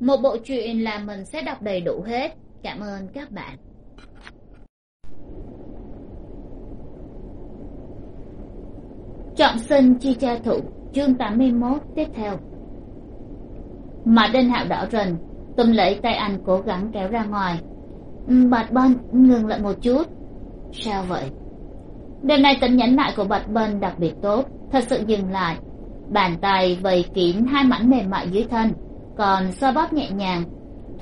một bộ truyện là mình sẽ đọc đầy đủ hết. Cảm ơn các bạn. Trọng sinh chi cha thụ chương tám mươi mốt, tiếp theo. Mà đinh hạo đỏ rần tùm lấy tay anh cố gắng kéo ra ngoài. Ừ, bạch bân, ngừng lại một chút. Sao vậy? Đêm nay tính nhẫn nại của bạch bân đặc biệt tốt, thật sự dừng lại. Bàn tay vầy kín hai mảnh mềm mại dưới thân còn xoa bóp nhẹ nhàng,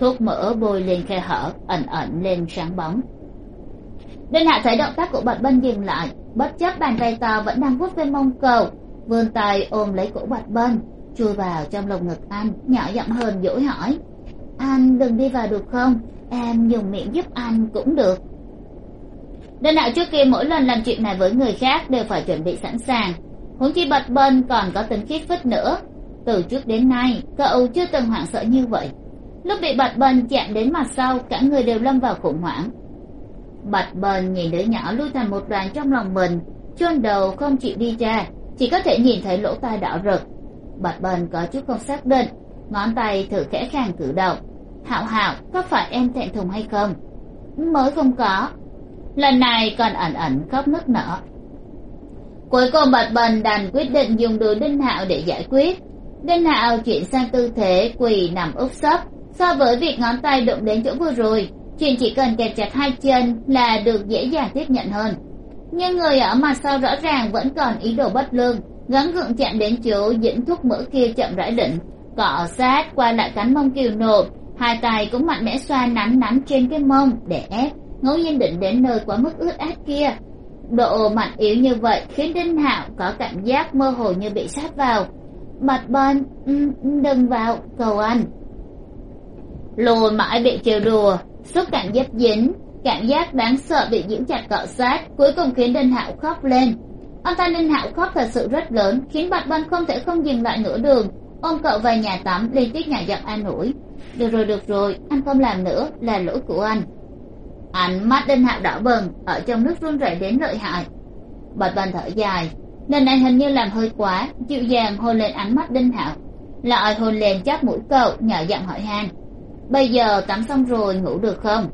thuốc mỡ bôi lên khe hở, ẩn ẩn lên sáng bóng. Đinh hạ thấy động tác của bạch bân dừng lại, bất chấp bàn tay to vẫn đang vuốt lên mông cầu vươn tay ôm lấy cổ bạch bân, chui vào trong lồng ngực anh, nhỏ giọng hơn dỗi hỏi. Anh đừng đi vào được không? Em dùng miệng giúp anh cũng được. Đinh hạ trước kia mỗi lần làm chuyện này với người khác đều phải chuẩn bị sẵn sàng. Huống chi bạch bân còn có tính khiết phích nữa từ trước đến nay cậu chưa từng hoảng sợ như vậy. Lúc bị bạch bần chạm đến mặt sau, cả người đều lâm vào khủng hoảng. Bạch bần nhìn đứa nhỏ lui thành một đoàn trong lòng mình, chôn đầu không chịu đi ra, chỉ có thể nhìn thấy lỗ tai đỏ rực. Bạch bần có chút không xác định, ngón tay thử khẽ khàng cử động. Hạo hạo, có phải em thẹn thùng hay không? Mới không có. Lần này còn ẩn ẩn khóc nức nở. Cuối cùng bạch bần đành quyết định dùng đùi đinh hạo để giải quyết đinh hạo chuyển sang tư thế quỳ nằm úp sấp. So với việc ngón tay đụng đến chỗ vừa rồi, chuyện chỉ cần kẹp chặt hai chân là được dễ dàng tiếp nhận hơn. Nhưng người ở mặt sau rõ ràng vẫn còn ý đồ bất lương, gắng gượng chạm đến chỗ dĩnh thuốc mỡ kia chậm rãi định cọ sát qua lại cánh mông kiều nộp, hai tay cũng mạnh mẽ xoa nắn nắn trên cái mông để ép, ngẫu nhiên định đến nơi quá mức ướt át kia. Độ mạnh yếu như vậy khiến đinh hạo có cảm giác mơ hồ như bị sát vào. Bạch bên ừ, ừ, đừng vào, cầu anh. Lùi mãi bị trêu đùa xúc cảm dấp dính, cảm giác đáng sợ bị giữ chặt cọ sát, cuối cùng khiến đinh hạo khóc lên. Âm thanh đinh hạo khóc thật sự rất lớn, khiến bạch bân không thể không dừng lại nửa đường, ôm cậu về nhà tắm liên tiếp nhà giọng an ủi. Được rồi được rồi, anh không làm nữa, là lỗi của anh. Ánh mắt đinh hạo đỏ bừng, ở trong nước run rẩy đến lợi hại. Bạch bân thở dài lần này hình như làm hơi quá, dịu dàng hôn lên ánh mắt đinh hạo lại hôn lên chắp mũi cậu, nhỏ giọng hỏi han. Bây giờ tắm xong rồi ngủ được không?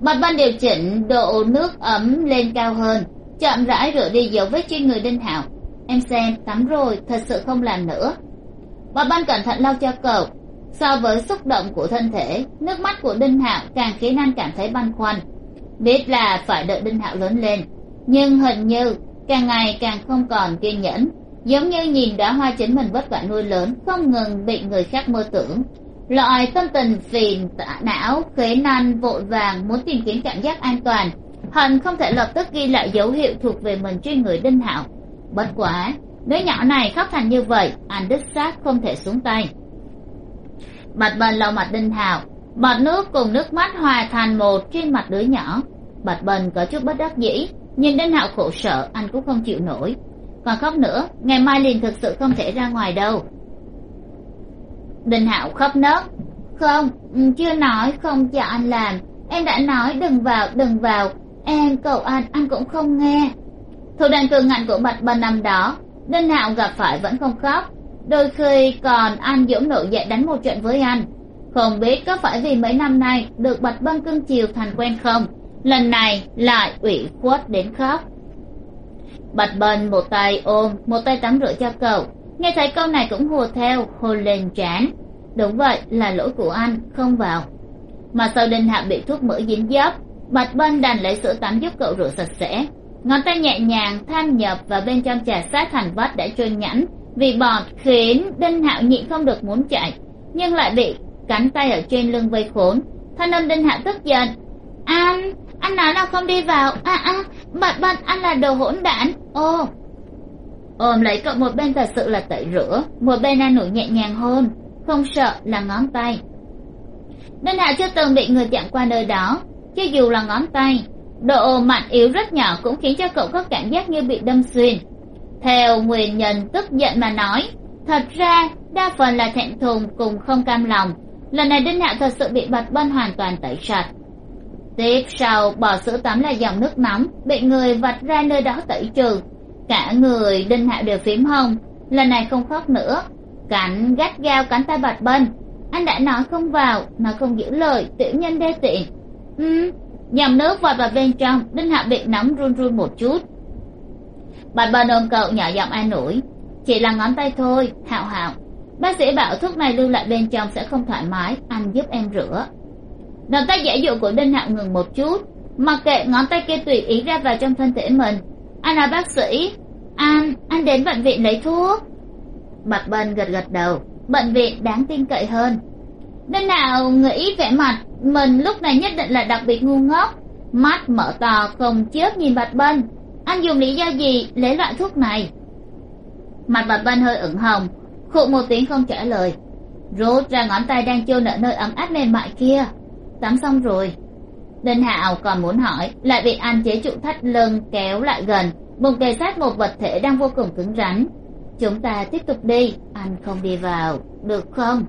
Bạch ban điều chỉnh độ nước ấm lên cao hơn, chậm rãi rửa đi dấu vết trên người đinh hạo em xem, tắm rồi, thật sự không làm nữa. Bạch ban cẩn thận lau cho cậu. So với xúc động của thân thể, nước mắt của đinh hạo càng khiến anh cảm thấy băn khoăn. Biết là phải đợi đinh hạo lớn lên, nhưng hình như càng ngày càng không còn kiên nhẫn. Giống như nhìn đóa hoa chính mình vất vả nuôi lớn, không ngừng bị người khác mơ tưởng. Loại tâm tình phiền tạ não, khế nan, vội vàng, muốn tìm kiếm cảm giác an toàn, hận không thể lập tức ghi lại dấu hiệu thuộc về mình trên người đinh hạo. Bất quá, đứa nhỏ này khóc thành như vậy anh đích xác không thể xuống tay. Bạch bần lau mặt đinh hạo, bọt nước cùng nước mắt hòa thành một trên mặt đứa nhỏ. Bạch bần có chút bất đắc dĩ nhưng đến hạo khổ sở, anh cũng không chịu nổi. Còn khóc nữa, ngày mai liền thực sự không thể ra ngoài đâu. Đình hạo khóc nấc. Không ừ, chưa nói, không cho anh làm. Em đã nói, đừng vào đừng vào. Em cầu anh anh cũng không nghe. Thủ đoạn cường ngạnh của bạch bần năm đó. Đinh hạo gặp phải vẫn không khóc. Đôi khi còn anh dũng nổi dậy đánh một trận với anh. Không biết có phải vì mấy năm nay được bạch bân cưng chiều thành quen không? Lần này lại ủy khuất đến khóc. Bạch bần một tay ôm, một tay tắm rửa cho cậu. Nghe thấy câu này cũng hùa theo hôn lên trán. Đúng vậy, là lỗi của anh, không vào. Mà sau đinh hạ bị thuốc mỡ dính dấp, bạch bân đành lấy sữa tắm giúp cậu rửa sạch sẽ. Ngón tay nhẹ nhàng tham nhập vào bên trong trà sát thành vắt đã trơn nhẵn, vì bọt khiến đinh hạo nhịn không được muốn chạy, nhưng lại bị cánh tay ở trên lưng vây khốn. Thanh âm đinh hạo tức giận, anh anh nói là không đi vào. À à bận bận. anh là đồ hỗn đản. Ô ôm lấy cậu một bên thật sự là tẩy rửa. Một bên an ủi nhẹ nhàng hơn. Không sợ là ngón tay. Đinh Hạ chưa từng bị người chạm qua nơi đó. Cho dù là ngón tay, độ mạnh yếu rất nhỏ cũng khiến cho cậu có cảm giác như bị đâm xuyên. Theo nguyên nhân tức giận mà nói, thật ra đa phần là thẹn thùng cùng không cam lòng. Lần này đinh Hạ thật sự bị bật bân hoàn toàn tẩy sạch tiếp sau bỏ sữa tắm là dòng nước nóng bị người vạch ra nơi đó tẩy trừ. Cả người, đinh hạo đều phím hồng. Lần này không khóc nữa. Cảnh gắt gao cánh tay bạch bên anh đã nói không vào, mà không giữ lời, tiểu nhân đê tiện. Ừ dòng nước vọt vào bên trong, đinh hạo bị nóng run run một chút. Bạch bân ôm cậu nhỏ giọng an ủi. Chỉ là ngón tay thôi, hạo hạo. Bác sĩ bảo thuốc này lưu lại bên trong sẽ không thoải mái, anh giúp em rửa động tác dễ dụ của đinh hạo ngừng một chút. Mặc kệ ngón tay kia tùy ý ra vào trong thân thể mình. Anh là bác sĩ. Anh anh đến bệnh viện lấy thuốc. Bạch bân gật gật đầu. Bệnh viện đáng tin cậy hơn. Đinh hạo nghĩ vẻ mặt mình lúc này nhất định là đặc biệt ngu ngốc. Mắt mở to không chớp nhìn bạch bân anh dùng lý do gì lấy loại thuốc này? Mặt bạch bân hơi ửng hồng. Khụ một tiếng không trả lời. Rút ra ngón tay đang chôn ở nơi ấm áp mềm mại kia tắm xong rồi. Đinh hạo còn muốn hỏi, lại bị anh chế trụ thắt lưng kéo lại gần, bụng kề sát một vật thể đang vô cùng cứng rắn. Chúng ta tiếp tục đi anh không đi vào, được không?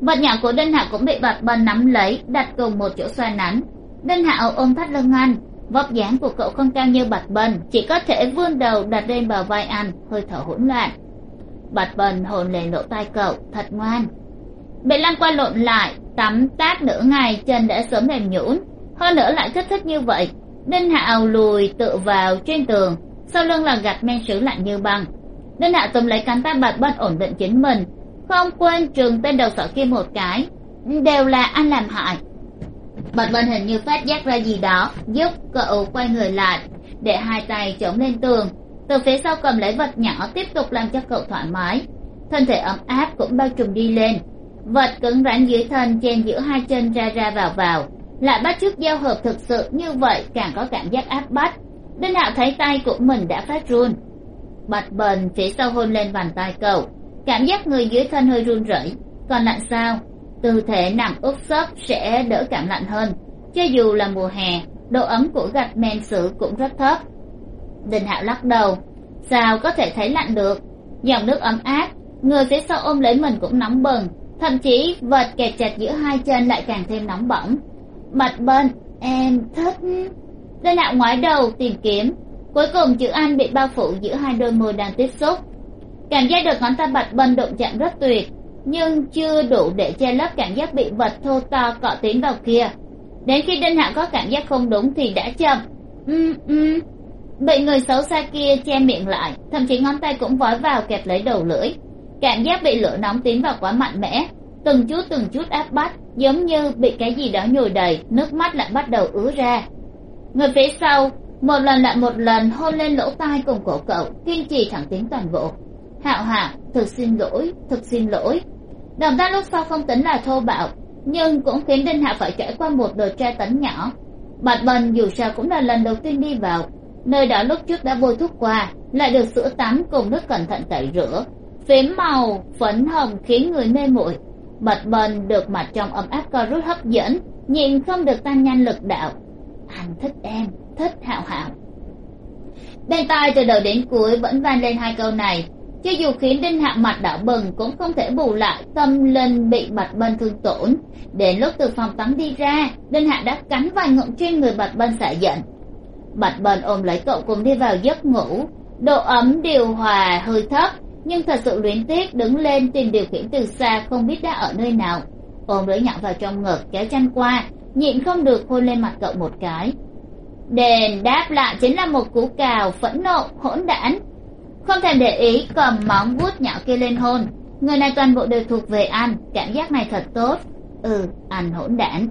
Vật nhỏ của đinh hạo cũng bị bạch bần nắm lấy, đặt cùng một chỗ xoa nắn. Đinh hạo ôm thắt lưng anh vóc dáng của cậu không cao như bạch bần, chỉ có thể vươn đầu đặt lên bờ vai anh hơi thở hỗn loạn. Bạch bần hồn lên lỗ tai cậu, thật ngoan. Bị lăn qua lộn lại tắm táp nửa ngày chân đã sớm mềm nhũn. Hơn nữa lại kích thích như vậy. Đinh hạo lùi tựa vào trên tường, sau lưng là gạch men sứ lạnh như băng. Đinh hạo tùm lấy cánh tay bạch bân ổn định chính mình. Không quên trường tên đầu sỏ kia một cái. Đều là anh làm hại. Bạch bân hình như phát giác ra gì đó, giúp cậu quay người lại, để hai tay chống lên tường. Từ phía sau cầm lấy vật nhỏ tiếp tục làm cho cậu thoải mái. Thân thể ấm áp cũng bao trùm đi lên vật cứng rắn dưới thân chen giữa hai chân ra ra vào vào. Lại bắt chước giao hợp thực sự như vậy càng có cảm giác áp bách. Đinh hạo thấy tay của mình đã phát run. Bạch bần phía sau hôn lên bàn tay cậu. Cảm giác người dưới thân hơi run rẩy. Còn lạnh sao? Tư thế nằm úp sấp sẽ đỡ cảm lạnh hơn. Cho dù là mùa hè, độ ấm của gạch men sứ cũng rất thấp. Đinh hạo lắc đầu. Sao có thể thấy lạnh được? Dòng nước ấm áp, người phía sau ôm lấy mình cũng nóng bừng thậm chí vật kẹt chặt giữa hai chân lại càng thêm nóng bỏng. Bạch bên, em thích. Đinh hạo ngoái đầu tìm kiếm. Cuối cùng, chữ anh bị bao phủ giữa hai đôi môi đang tiếp xúc. Cảm giác được ngón tay bạch bân đụng chạm rất tuyệt, nhưng chưa đủ để che lấp cảm giác bị vật thô to cọ tiến vào kia. Đến khi đinh hạo có cảm giác không đúng thì đã chậm. Um um bị người xấu xa kia che miệng lại, thậm chí ngón tay cũng vói vào kẹp lấy đầu lưỡi cảm giác bị lửa nóng tiến vào quá mạnh mẽ. Từng chút từng chút áp bách, giống như bị cái gì đó nhồi đầy, nước mắt lại bắt đầu ứa ra. Người phía sau, một lần lại một lần hôn lên lỗ tai cùng cổ cậu, kiên trì thẳng tiếng toàn bộ. Hạo hạo thực xin lỗi, thực xin lỗi. Động tác lúc sau không tính là thô bạo, nhưng cũng khiến đinh hạ phải trải qua một đợt tra tấn nhỏ. Bạch bần dù sao cũng là lần đầu tiên đi vào, nơi đó lúc trước đã bôi thuốc qua, lại được sữa tắm cùng nước cẩn thận tẩy rửa phím màu phấn hồng khiến người mê muội. Bạch bần được mặt trong ấm áp co rút hấp dẫn, nhìn không được tan nhanh lực đạo. Anh thích em, thích hạo hạo bên tai từ đầu đến cuối vẫn vang lên hai câu này, cho dù khiến đinh hạo mặt đỏ bừng cũng không thể bù lại tâm linh bị bạch bân thương tổn. Đến lúc từ phòng tắm đi ra, đinh hạo đã cắn vài ngụm trên người bạch bân xả giận. Bạch bân ôm lấy cậu cùng đi vào giấc ngủ. Độ ấm điều hòa hơi thấp nhưng thật sự luyến tiếc đứng lên tìm điều khiển từ xa không biết đã ở nơi nào. Ôm lưỡi nhọn vào trong ngực, kéo chăn qua, nhịn không được hôn lên mặt cậu một cái. Đền đáp lại chính là một cú cào phẫn nộ, hỗn đản. Không thèm để ý, cầm móng vuốt nhỏ kia lên hôn. Người này toàn bộ đều thuộc về anh, cảm giác này thật tốt. Ừ anh hỗn đản.